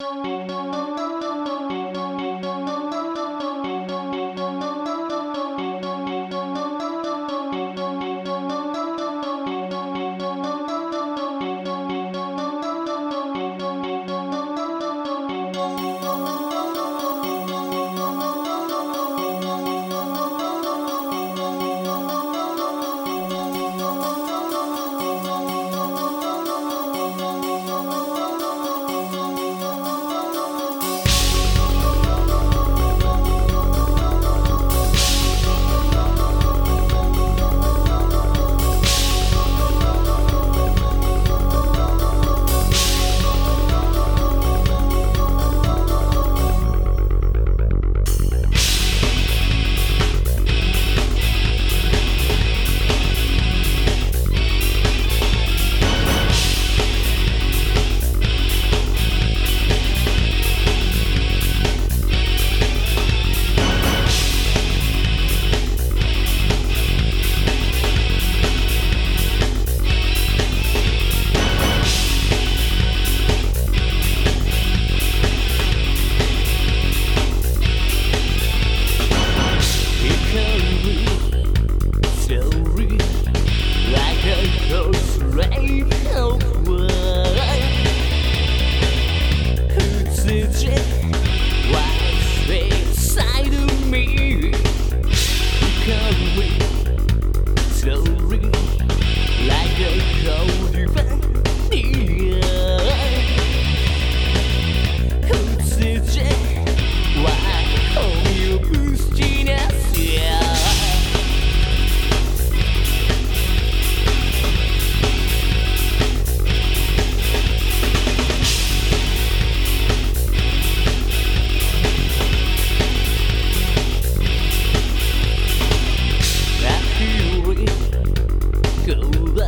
Música